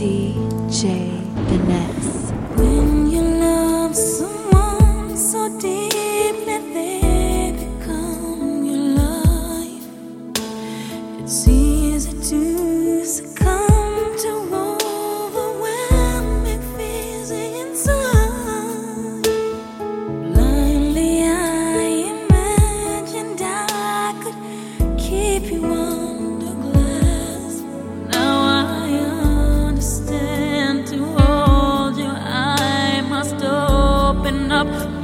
DJ Finesse. When you love someone so deeply, they become your life. It's easy to succumb to overwhelming fears inside. Blindly, I imagined I could keep you warm. up.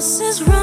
This is wrong.